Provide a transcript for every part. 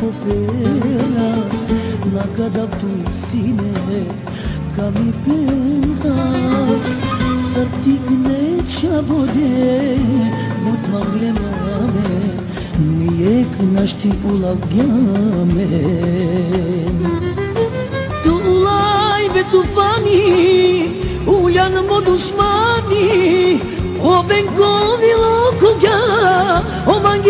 popelas Nakada tu sine Kami pelas Sartik ne çabode Mut magle mame Nijek našti ulagame Tu ulaj be tu pani Uljan mo dušmani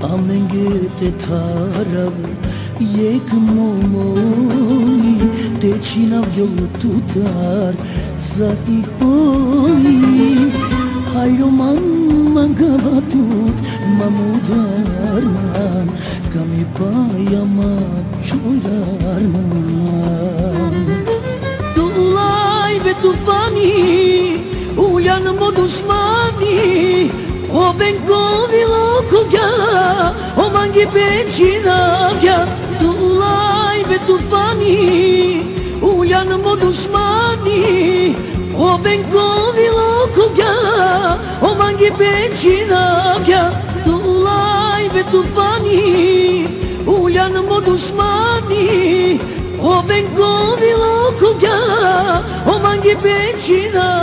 Ամենգետ է թարավ եկ մոմոյի Տեչինավ յոտուտար զայի հոյի Հայրոման մանգավատուտ մամուդարման Կամի պայամա չորարման Դուլայ բետուպանի Uyan mo dushmani O benkovi lokuga Mnogi pećina gjan, dulaj ve tufani, uljan mo dušmani, o benkovi loko gjan. O mnogi pećina gjan, dulaj ve tufani, uljan mo dušmani, o benkovi loko gjan. O mnogi pećina